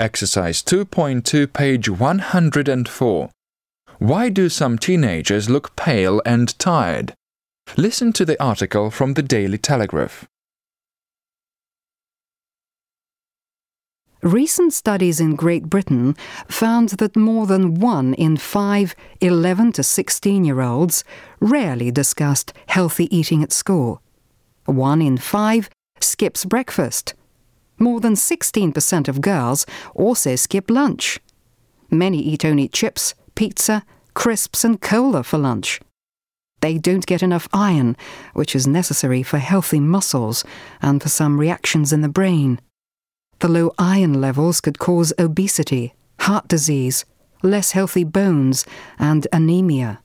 Exercise 2.2, page 104. Why do some teenagers look pale and tired? Listen to the article from the Daily Telegraph. Recent studies in Great Britain found that more than one in five 11 to 16 year olds rarely discussed healthy eating at school. One in five skips breakfast. More than 16% of girls also skip lunch. Many eat only chips, pizza, crisps, and cola for lunch. They don't get enough iron, which is necessary for healthy muscles and for some reactions in the brain. The low iron levels could cause obesity, heart disease, less healthy bones, and anemia.